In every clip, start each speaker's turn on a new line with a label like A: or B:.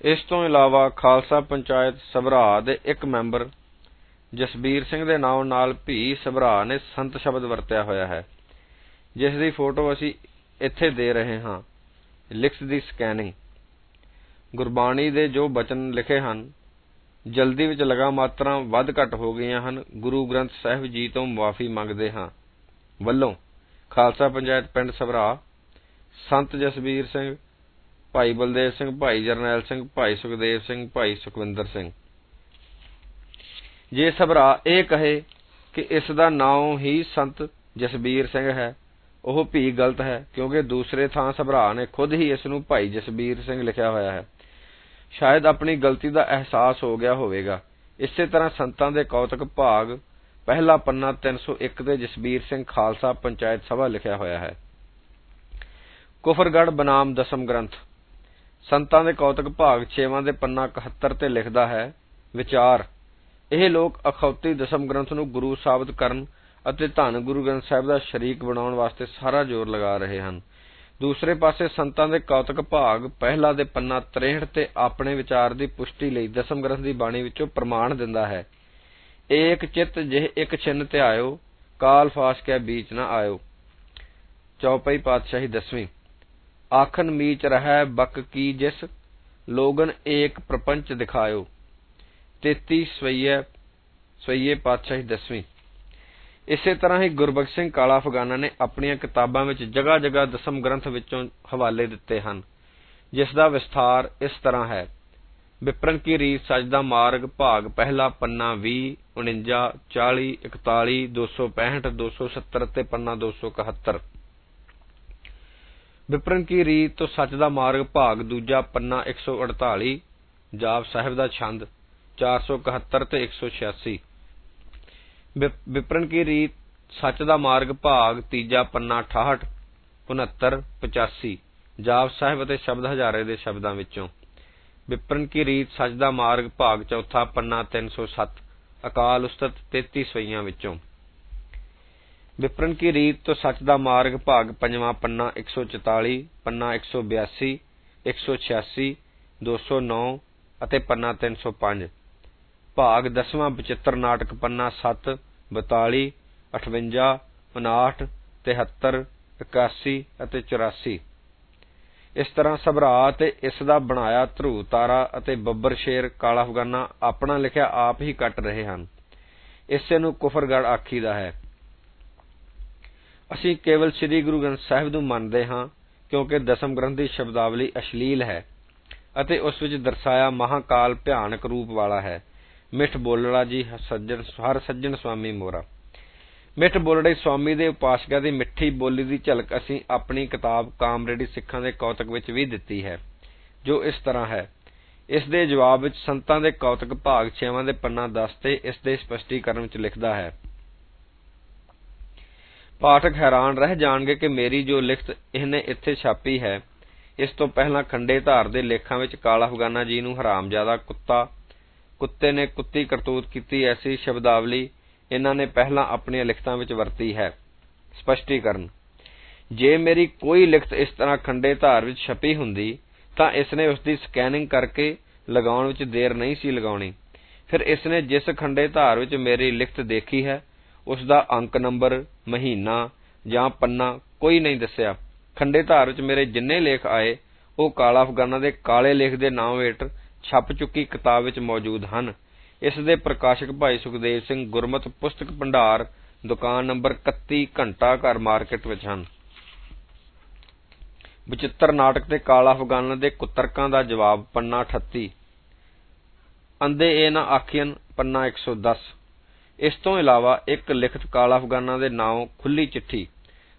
A: ਇਸ ਤੋਂ ਇਲਾਵਾ ਖਾਲਸਾ ਪੰਚਾਇਤ ਸਭਰਾ ਦੇ ਇੱਕ ਮੈਂਬਰ ਜਸਬੀਰ ਸਿੰਘ ਦੇ ਨਾਮ ਨਾਲ ਭੀ ਸਭਰਾ ਨੇ ਸੰਤ ਸ਼ਬਦ ਵਰਤਿਆ ਹੋਇਆ ਹੈ, ਜਿਸ ਦੀ ਫੋਟੋ ਅਸੀਂ ਇੱਥੇ ਦੇ ਰਹੇ ਹਾਂ, ਲਿਖਤ ਦੀ ਸਕੈਨਿੰਗ। ਗੁਰਬਾਣੀ ਦੇ ਜੋ ਬਚਨ ਲਿਖੇ ਹਨ, ਜਲਦੀ ਵਿੱਚ ਲਗਾ ਮਾਤਰਾ ਵੱਧ ਘੱਟ ਹੋ ਗਈਆਂ ਹਨ, ਗੁਰੂ ਗ੍ਰੰਥ ਸਾਹਿਬ ਜੀ ਤੋਂ ਮਾਫੀ ਮੰਗਦੇ ਹਾਂ। ਵੱਲੋਂ ਖਾਲਸਾ ਪੰਚਾਇਤ ਪਿੰਡ ਸਭਰਾ, ਸੰਤ ਜਸਬੀਰ ਸਿੰਘ ਭਾਈ ਬਲਦੇਵ ਸਿੰਘ, ਭਾਈ ਜਰਨੈਲ ਸਿੰਘ, ਭਾਈ ਸੁਖਦੇਵ ਸਿੰਘ, ਭਾਈ ਸੁਖਵਿੰਦਰ ਸਿੰਘ। ਜੇ ਸਭਰਾ ਇਹ ਕਹੇ ਕਿ ਇਸ ਦਾ ਨਾਮ ਹੀ ਸੰਤ ਜਸਬੀਰ ਸਿੰਘ ਹੈ, ਉਹ ਵੀ ਗਲਤ ਹੈ, ਕਿਉਂਕਿ ਦੂਸਰੇ ਥਾਂ ਸਭਰਾ ਨੇ ਖੁਦ ਹੀ ਇਸ ਨੂੰ ਭਾਈ ਜਸਬੀਰ ਸਿੰਘ ਲਿਖਿਆ ਹੋਇਆ ਹੈ। ਸ਼ਾਇਦ ਆਪਣੀ ਗਲਤੀ ਦਾ ਅਹਿਸਾਸ ਹੋ ਗਿਆ ਹੋਵੇਗਾ। ਇਸੇ ਤਰ੍ਹਾਂ ਸੰਤਾਂ ਦੇ ਕੌਤਕ ਭਾਗ, ਪਹਿਲਾ ਪੰਨਾ 301 ਤੇ ਜਸਬੀਰ ਸਿੰਘ ਖਾਲਸਾ ਪੰਚਾਇਤ ਸਭਾ ਲਿਖਿਆ ਹੋਇਆ ਹੈ। ਕੁਫਰਗੜ ਬਨਾਮ ਦਸਮ ਗ੍ਰੰਥ। ਸੰਤਾਂ ਦੇ ਕੌਤਕ ਭਾਗ 6ਵਾਂ ਦੇ ਪੰਨਾ 71 ਤੇ ਲਿਖਦਾ ਹੈ, ਵਿਚਾਰ। ਇਹ ਲੋਕ ਅਖੌਤੀ ਦਸਮ ਗ੍ਰੰਥ ਨੂੰ ਗੁਰੂ ਸਾਬਤ ਕਰਨ ਅਤੇ ਧੰਨ ਗੁਰੂ ਗ੍ਰੰਥ ਸਾਹਿਬ ਦਾ ਸ਼ਰੀਕ ਬਣਾਉਣ ਵਾਸਤੇ ਸਾਰਾ ਜ਼ੋਰ ਲਗਾ ਰਹੇ ਹਨ। ਦੂਸਰੇ ਪਾਸੇ ਸੰਤਾਂ ਦੇ ਕੌਤਕ ਭਾਗ ਪਹਿਲਾ ਦੇ ਪੰਨਾ 63 ਤੇ ਆਪਣੇ ਵਿਚਾਰ ਦੀ ਪੁਸ਼ਟੀ ਲਈ ਦਸਮ ਗ੍ਰੰਥ ਦੀ ਬਾਣੀ ਵਿੱਚੋਂ ਪ੍ਰਮਾਣ ਦਿੰਦਾ ਹੈ। ਏਕ ਚਿਤ ਜਿਹ ਇਕ ਛਿੰਨ ਧਿਆਇਓ ਕਾਲ ਫਾਸ ਕੇ ਬੀਚ ਨਾ ਆਇਓ। ਚੌਪਈ ਪਾਤਸ਼ਾਹੀ ਦਸਵੀਂ। ਆਖਣ ਮੀਚ ਰਹਿ ਬਕ ਕੀ ਜਿਸ, ਲੋਗਨ ਏਕ ਪ੍ਰਪੰਚ ਦਿਖਾਇਓ। 33 ਸਵਈਏ ਸਵਈਏ ਪਾਤਸ਼ਾਹੀ ਦਸਵੀਂ। ਇਸੇ ਤਰ੍ਹਾਂ ਹੀ ਗੁਰਬਖਸ਼ ਸਿੰਘ ਕਾਲਾ ਅਫਗਾਨਾ ਨੇ ਆਪਣੀਆਂ ਕਿਤਾਬਾਂ ਵਿੱਚ ਜਗ੍ਹਾ ਜਗ੍ਹਾ ਦਸਮ ਗ੍ਰੰਥ ਵਿੱਚੋਂ ਹਵਾਲੇ ਦਿੱਤੇ ਹਨ। ਜਿਸ ਦਾ ਵਿਸਥਾਰ ਇਸ ਤਰ੍ਹਾਂ ਹੈ। ਵਿਪਰਨ ਕੀ ਰੀਤ ਸਜਦਾ ਮਾਰਗ ਭਾਗ ਪਹਿਲਾ ਪੰਨਾ 20 49 40 41 265 270 ਤੇ ਪੰਨਾ 271 ਵਿਪਰਨ ਕੀ ਰੀਤ ਤੋਂ ਸੱਚ ਦਾ ਮਾਰਗ ਭਾਗ ਦੂਜਾ ਪੰਨਾ 148 ਜਾਪ ਸਾਹਿਬ ਦਾ ਛੰਦ 471 ਤੇ 186 ਵਿਪਰਨ ਕੀ ਰੀਤ ਸੱਚ ਦਾ ਮਾਰਗ ਭਾਗ ਤੀਜਾ ਪੰਨਾ 68 69 85 ਜਾਪ ਸਾਹਿਬ ਅਤੇ ਸ਼ਬਦ ਹਜ਼ਾਰੇ ਦੇ ਸ਼ਬਦਾਂ ਵਿੱਚੋਂ। ਵਿਪਰਨ ਕੀ ਰੀਤ ਸੱਚ ਦਾ ਮਾਰਗ ਭਾਗ ਚੌਥਾ ਪੰਨਾ 307 ਅਕਾਲ ਉਸਤਤ 33 ਸਵਈਆਂ ਵਿੱਚੋਂ। ਵਿਪਰਨ ਕੀ ਰੀਤ ਤੋਂ ਸੱਚ ਦਾ ਮਾਰਗ ਭਾਗ ਪੰਜਵਾਂ ਪੰਨਾ 144 ਪੰਨਾ 182 186 209 ਅਤੇ ਪੰਨਾ 305 ਭਾਗ ਦਸਵਾਂ ਬਚਿੱਤਰ ਨਾਟਕ ਪੰਨਾ 7 42 58 59 73 81 ਅਤੇ 84 ਇਸ ਤਰ੍ਹਾਂ ਸਭਰਾ ਤੇ ਇਸ ਦਾ ਬਣਾਇਆ ਧਰੂ, ਤਾਰਾ ਅਤੇ ਬੱਬਰ ਸ਼ੇਰ ਕਾਲਾ ਅਫਗਾਨਾ ਆਪਣਾ ਲਿਖਿਆ ਆਪ ਹੀ ਕੱਟ ਰਹੇ ਹਨ। ਇਸੇ ਨੂੰ ਕੁਫਰਗੜ ਆਖੀਦਾ ਹੈ। ਅਸੀਂ ਕੇਵਲ ਸ੍ਰੀ ਗੁਰੂ ਗ੍ਰੰਥ ਸਾਹਿਬ ਨੂੰ ਮੰਨਦੇ ਹਾਂ, ਕਿਉਂਕਿ ਦਸਮ ਗ੍ਰੰਥ ਦੀ ਸ਼ਬਦਾਵਲੀ ਅਸ਼ਲੀਲ ਹੈ ਅਤੇ ਉਸ ਵਿੱਚ ਦਰਸਾਇਆ ਮਹਾਕਾਲ ਭਿਆਨਕ ਰੂਪ ਵਾਲਾ ਹੈ। ਮਿੱਠ ਬੋਲੜਾ ਜੀ ਸੱਜਣ, ਹਰ ਸੱਜਣ ਸੁਆਮੀ ਮੋਰਾ। ਮਿੱਠ ਬੋਲੜੇ ਸੁਆਮੀ ਦੇ ਉਪਾਸਕਾਂ ਦੀ ਮਿੱਠੀ ਬੋਲੀ ਦੀ ਝਲਕ ਅਸੀਂ ਆਪਣੀ ਕਿਤਾਬ ਕਾਮਰੇਡੀ ਸਿੱਖਾਂ ਦੇ ਕੌਤਕ ਵਿੱਚ ਵੀ ਦਿੱਤੀ ਹੈ, ਜੋ ਇਸ ਤਰ੍ਹਾਂ ਹੈ। ਇਸ ਦੇ ਜਵਾਬ ਵਿੱਚ ਸੰਤਾਂ ਦੇ ਕੌਤਕ ਭਾਗ 6ਵਾਂ ਦੇ ਪੰਨਾ 10 ਤੇ ਇਸ ਦੇ ਸਪਸ਼ਟੀਕਰਨ ਵਿੱਚ ਲਿਖਦਾ ਹੈ ਪਾਠਕ ਹੈਰਾਨ ਰਹਿ ਜਾਣਗੇ ਕਿ ਮੇਰੀ ਜੋ ਲਿਖਤ ਇਹਨੇ ਇੱਥੇ ਛਾਪੀ ਹੈ, ਇਸ ਤੋਂ ਪਹਿਲਾਂ ਖੰਡੇ ਧਾਰ ਦੇ ਲੇਖਾਂ ਵਿੱਚ ਕਾਲਾ ਅਫਗਾਨਾ ਜੀ ਨੂੰ ਹਰਾਮਜ਼ਾਦਾ ਕੁੱਤਾ, ਕੁੱਤੇ ਨੇ ਕੁੱਤੀ ਕਰਤੂਤ ਕੀਤੀ ਐਸੀ ਸ਼ਬਦਾਵਲੀ ਇਹਨਾਂ ਨੇ ਪਹਿਲਾਂ ਆਪਣੀਆਂ ਲਿਖਤਾਂ ਵਿੱਚ ਵਰਤੀ ਹੈ। ਸਪਸ਼ਟੀਕਰਨ, ਜੇ ਮੇਰੀ ਕੋਈ ਲਿਖਤ ਇਸ ਤਰ੍ਹਾਂ ਖੰਡੇ ਧਾਰ ਵਿੱਚ ਛਪੀ ਹੁੰਦੀ, ਤਾਂ ਇਸਨੇ ਉਸਦੀ ਸਕੈਨਿੰਗ ਕਰਕੇ ਲਗਾਉਣ ਵਿੱਚ ਦੇਰ ਨਹੀਂ ਸੀ ਲਗਾਉਣੀ। ਫਿਰ ਇਸਨੇ ਜਿਸ ਖੰਡੇ ਧਾਰ ਵਿੱਚ ਮੇਰੀ ਲਿਖਤ ਦੇਖੀ ਹੈ ਉਸ ਦਾ ਅੰਕ ਨੰਬਰ, ਮਹੀਨਾ ਜਾਂ ਪੰਨਾ ਕੋਈ ਨਹੀਂ ਦੱਸਿਆ। ਖੰਡੇ ਧਾਰ ਵਿੱਚ ਮੇਰੇ ਜਿੰਨੇ ਲੇਖ ਆਏ, ਉਹ ਕਾਲਾ ਅਫਗਾਨਾ ਦੇ ਕਾਲੇ ਲੇਖ ਦੇ ਨਾਮ ਹੇਠ ਛਪ ਚੁੱਕੀ ਕਿਤਾਬ ਵਿੱਚ ਮੌਜੂਦ ਹਨ। ਇਸ ਦੇ ਪ੍ਰਕਾਸ਼ਕ ਭਾਈ ਸੁਖਦੇਵ ਸਿੰਘ ਗੁਰਮਤ ਪੁਸਤਕ ਭੰਡਾਰ, ਦੁਕਾਨ ਨੰਬਰ 31 ਘੰਟਾ ਘਰ ਮਾਰਕੀਟ ਵਿੱਚ ਹਨ। ਬਚਿੱਤਰ ਨਾਟਕ ਤੇ ਕਾਲਾ ਅਫਗਾਨਾ ਦੇ ਕੁਤਰਕਾਂ ਦਾ ਜਵਾਬ ਪੰਨਾ 38 ਅੰਦੇ ਇਹ ਨਾ ਆਖੀਨ ਪੰਨਾ 110 ਇਸ ਤੋਂ ਇਲਾਵਾ ਇੱਕ ਲਿਖਤ ਕਾਲਾ ਅਫਗਾਨਾ ਦੇ ਨਾਮ ਖੁੱਲੀ ਚਿੱਠੀ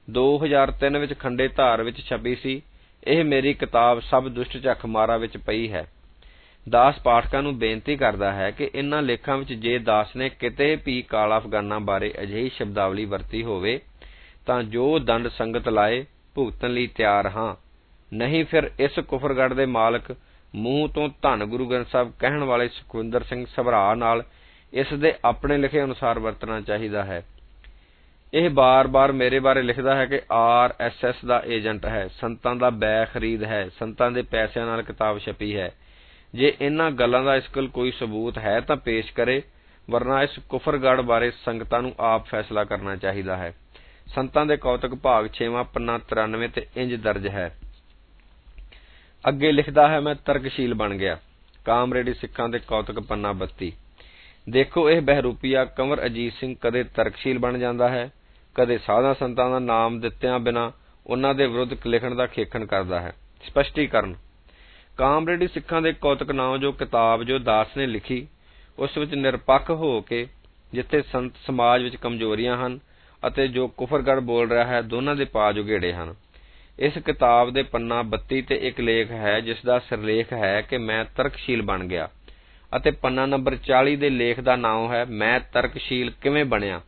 A: 2003 ਵਿੱਚ ਖੰਡੇ ਧਾਰ ਵਿੱਚ ਛਪੀ ਸੀ, ਇਹ ਮੇਰੀ ਕਿਤਾਬ ਸਭ ਦੁਸ਼ਟ ਝੱਖ ਮਾਰਾ ਵਿੱਚ ਪਈ ਹੈ। ਦਾਸ ਪਾਠਕਾਂ ਨੂੰ ਬੇਨਤੀ ਕਰਦਾ ਹੈ ਕਿ ਇਨ੍ਹਾਂ ਲੇਖਾਂ ਵਿੱਚ ਜੇ ਦਾਸ ਨੇ ਕਿਤੇ ਵੀ ਕਾਲਾ ਅਫਗਾਨਾ ਬਾਰੇ ਅਜਿਹੀ ਸ਼ਬਦਾਵਲੀ ਵਰਤੀ ਹੋਵੇ, ਤਾਂ ਜੋ ਦੰਡ ਸੰਗਤ ਲਾਏ, ਭੁਗਤਣ ਲਈ ਤਿਆਰ ਹਾਂ। ਨਹੀਂ ਫਿਰ ਇਸ ਕੁਫਰਗੜ ਦੇ ਮਾਲਕ ਮੂੰਹ ਤੋਂ ਧੰਨ ਗੁਰੂ ਗ੍ਰੰਥ ਸਾਹਿਬ ਕਹਿਣ ਵਾਲੇ ਸੁਖਵਿੰਦਰ ਸਿੰਘ ਸਭਰਾ ਨਾਲ ਇਸ ਦੇ ਆਪਣੇ ਲਿਖੇ ਅਨੁਸਾਰ ਵਰਤਣਾ ਚਾਹੀਦਾ ਹੈ। ਇਹ ਬਾਰ-ਬਾਰ ਮੇਰੇ ਬਾਰੇ ਲਿਖਦਾ ਹੈ ਕਿ ਆਰ ਐਸ ਐਸ ਦਾ ਏਜੰਟ ਹੈ, ਸੰਤਾਂ ਦਾ ਬੈ ਖਰੀਦ ਹੈ, ਸੰਤਾਂ ਦੇ ਪੈਸਿਆਂ ਨਾਲ ਕਿਤਾਬ ਛਪੀ ਹੈ। ਜੇ ਇਹਨਾਂ ਗੱਲਾਂ ਦਾ ਇਸ ਕੋਲ ਕੋਈ ਸਬੂਤ ਹੈ ਤਾਂ ਪੇਸ਼ ਕਰੇ, ਵਰਨਾ ਇਸ ਕੁਫਰਗੜ ਬਾਰੇ ਸੰਗਤਾਂ ਨੂੰ ਆਪ ਫੈਸਲਾ ਕਰਨਾ ਚਾਹੀਦਾ ਹੈ। ਸੰਤਾਂ ਦੇ ਕੌਤਕ ਭਾਗ 6ਵਾਂ ਪੰਨਾ 93 ਤੇ ਇੰਜ ਦਰਜ ਹੈ। ਅੱਗੇ ਲਿਖਦਾ ਹੈ, ਮੈਂ ਤਰਕਸ਼ੀਲ ਬਣ ਗਿਆ। ਕਾਮਰੇਡੀ ਸਿੱਖਾਂ ਦੇ ਕੌਤਕ ਪੰਨਾ 32 ਦੇਖੋ ਇਹ ਬਹਿਰੂਪੀਆ ਕੰਵਰ ਅਜੀਤ ਸਿੰਘ ਕਦੇ ਤਰਕਸ਼ੀਲ ਬਣ ਜਾਂਦਾ ਹੈ, ਕਦੇ ਸਾਧਾਂ ਸੰਤਾਂ ਦਾ ਨਾਮ ਦਿੱਤਿਆਂ ਬਿਨਾਂ ਉਹਨਾਂ ਦੇ ਵਿਰੁੱਧ ਲਿਖਣ ਦਾ ਖੇਖਣ ਕਰਦਾ ਹੈ। ਸਪਸ਼ਟੀਕਰਨ, ਕਾਮਰੇਡੀ ਸਿੱਖਾਂ ਦੇ ਕੌਤਕ ਨਾਮ ਜੋ ਕਿਤਾਬ ਜੋ ਦਾਸ ਨੇ ਲਿਖੀ, ਉਸ ਵਿੱਚ ਨਿਰਪੱਖ ਹੋ ਕੇ ਜਿੱਥੇ ਸੰਤ ਸਮਾਜ ਵਿੱਚ ਕਮਜ਼ੋਰੀਆਂ ਹਨ ਅਤੇ ਜੋ ਕੁਫਰਗੜ ਬੋਲ ਰਿਹਾ ਹੈ, ਦੋਨਾਂ ਦੇ ਪਾਜ ਉਗੇੜੇ ਹਨ। ਇਸ ਕਿਤਾਬ ਦੇ ਪੰਨਾ 32 ਤੇ ਇੱਕ ਲੇਖ ਹੈ, ਜਿਸ ਦਾ ਸਿਰਲੇਖ ਹੈ ਕਿ ਮੈਂ ਤਰਕਸ਼ੀਲ ਬਣ ਗਿਆ। ਅਤੇ ਪੰਨਾ ਨੰਬਰ 40 ਦੇ ਲੇਖ ਦਾ ਨਾਮ ਹੈ, ਮੈਂ ਤਰਕਸ਼ੀਲ ਕਿਵੇਂ ਬਣਿਆ?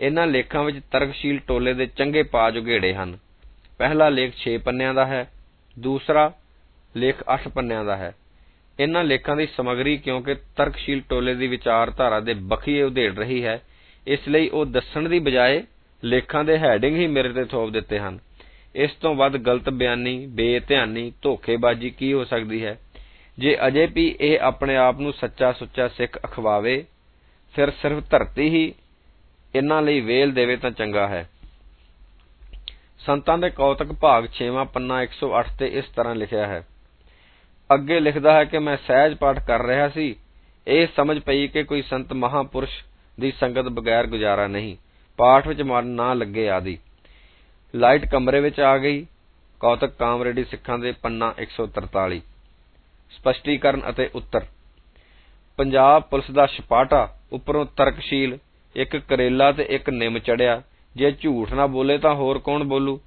A: ਇਹਨਾਂ ਲੇਖਾਂ ਵਿੱਚ ਤਰਕਸ਼ੀਲ ਟੋਲੇ ਦੇ ਚੰਗੇ ਪਾਜ ਉਘੇੜੇ ਹਨ। ਪਹਿਲਾ ਲੇਖ 6 ਪੰਨਿਆਂ ਦਾ ਹੈ, ਦੂਸਰਾ ਲੇਖ 8 ਪੰਨਿਆਂ ਦਾ ਹੈ। ਇਹਨਾਂ ਲੇਖਾਂ ਦੀ ਸਮੱਗਰੀ ਕਿਉਂਕਿ ਤਰਕਸ਼ੀਲ ਟੋਲੇ ਦੀ ਵਿਚਾਰਧਾਰਾ ਦੇ ਬਖੀਏ ਉਧੇੜ ਰਹੀ ਹੈ, ਇਸ ਲਈ ਉਹ ਦੱਸਣ ਦੀ ਬਜਾਏ ਲੇਖਾਂ ਦੇ ਹੈਡਿੰਗ ਹੀ ਮੇਰੇ ਤੇ ਥੋਪ ਦਿੱਤੇ ਹਨ। ਇਸ ਤੋਂ ਵੱਧ ਗਲਤ ਬਿਆਨੀ, ਬੇਧਿਆਨੀ, ਧੋਖੇਬਾਜ਼ੀ ਕੀ ਹੋ ਸਕਦੀ ਹੈ? ਜੇ ਅਜੇ ਵੀ ਇਹ ਆਪਣੇ ਆਪ ਨੂੰ ਸੱਚਾ ਸੁੱਚਾ ਸਿੱਖ ਅਖਵਾਵੇ, ਫਿਰ ਸਿਰਫ ਧਰਤੀ ਹੀ ਇਨ੍ਹਾਂ ਲਈ ਵੇਲ ਦੇਵੇ ਤਾਂ ਚੰਗਾ ਹੈ। ਸੰਤਾਂ ਦੇ ਕੌਤਕ ਭਾਗ 6ਵਾਂ ਪੰਨਾ 108 ਤੇ ਇਸ ਤਰ੍ਹਾਂ ਲਿਖਿਆ ਹੈ। ਅੱਗੇ ਲਿਖਦਾ ਹੈ ਕਿ ਮੈਂ ਸਹਿਜ ਪਾਠ ਕਰ ਰਿਹਾ ਸੀ, ਇਹ ਸਮਝ ਪਈ ਕਿ ਕੋਈ ਸੰਤ ਮਹਾਪੁਰਸ਼ ਦੀ ਸੰਗਤ ਬਗੈਰ ਗੁਜ਼ਾਰਾ ਨਹੀਂ, ਪਾਠ ਵਿੱਚ ਮਨ ਨਾ ਲੱਗੇ ਆਦਿ। ਲਾਈਟ ਕਮਰੇ ਵਿੱਚ ਆ ਗਈ, ਕੌਤਕ ਕਾਮਰੇਡੀ ਸਿੱਖਾਂ ਦੇ ਪੰਨਾ 143 ਸਪਸ਼ਟੀਕਰਨ ਅਤੇ ਉੱਤਰ। ਪੰਜਾਬ ਪੁਲਿਸ ਦਾ ਸਪਾਟਾ ਉੱਪਰੋਂ ਤਰਕਸ਼ੀਲ, ਇੱਕ ਕਰੇਲਾ ਤੇ ਇੱਕ ਨਿੰਮ ਚੜਿਆ। ਜੇ ਝੂਠ ਨਾ ਬੋਲੇ ਤਾਂ ਹੋਰ ਕੌਣ ਬੋਲੂ?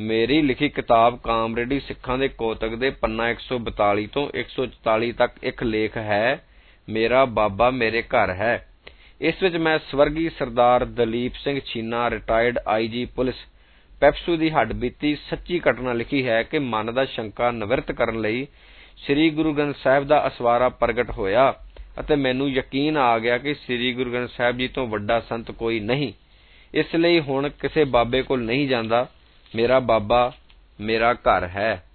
A: ਮੇਰੀ ਲਿਖੀ ਕਿਤਾਬ ਕਾਮਰੇਡੀ ਸਿੱਖਾਂ ਦੇ ਕੋਤਕ ਦੇ ਪੰਨਾ 142 ਤੋਂ 144 ਤੱਕ ਇੱਕ ਲੇਖ ਹੈ, ਮੇਰਾ ਬਾਬਾ ਮੇਰੇ ਘਰ ਹੈ। ਇਸ ਵਿੱਚ ਮੈਂ ਸਵਰਗੀ Sardar Dalip Singh Chhina retired IG police, PEPSU ਦੀ ਹੱਡਬੀਤੀ ਸੱਚੀ ਘਟਨਾ ਲਿਖੀ ਹੈ ਕਿ ਮਨ ਦਾ ਸ਼ੰਕਾ ਨਿਵਰਤ ਕਰਨ ਲਈ ਸ੍ਰੀ ਗੁਰੂ ਗ੍ਰੰਥ ਸਾਹਿਬ ਦਾ ਅਸਵਾਰਾ ਪ੍ਰਗਟ ਹੋਇਆ ਅਤੇ ਮੈਨੂੰ ਯਕੀਨ ਆ ਗਿਆ ਕਿ ਸ੍ਰੀ ਗੁਰੂ ਗ੍ਰੰਥ ਸਾਹਿਬ ਜੀ ਤੋਂ ਵੱਡਾ ਸੰਤ ਕੋਈ ਨਹੀਂ। ਇਸ ਲਈ ਹੁਣ ਕਿਸੇ ਬਾਬੇ ਕੋਲ ਨਹੀਂ ਜਾਂਦਾ। ਮੇਰਾ ਬਾਬਾ ਮੇਰਾ ਘਰ ਹੈ।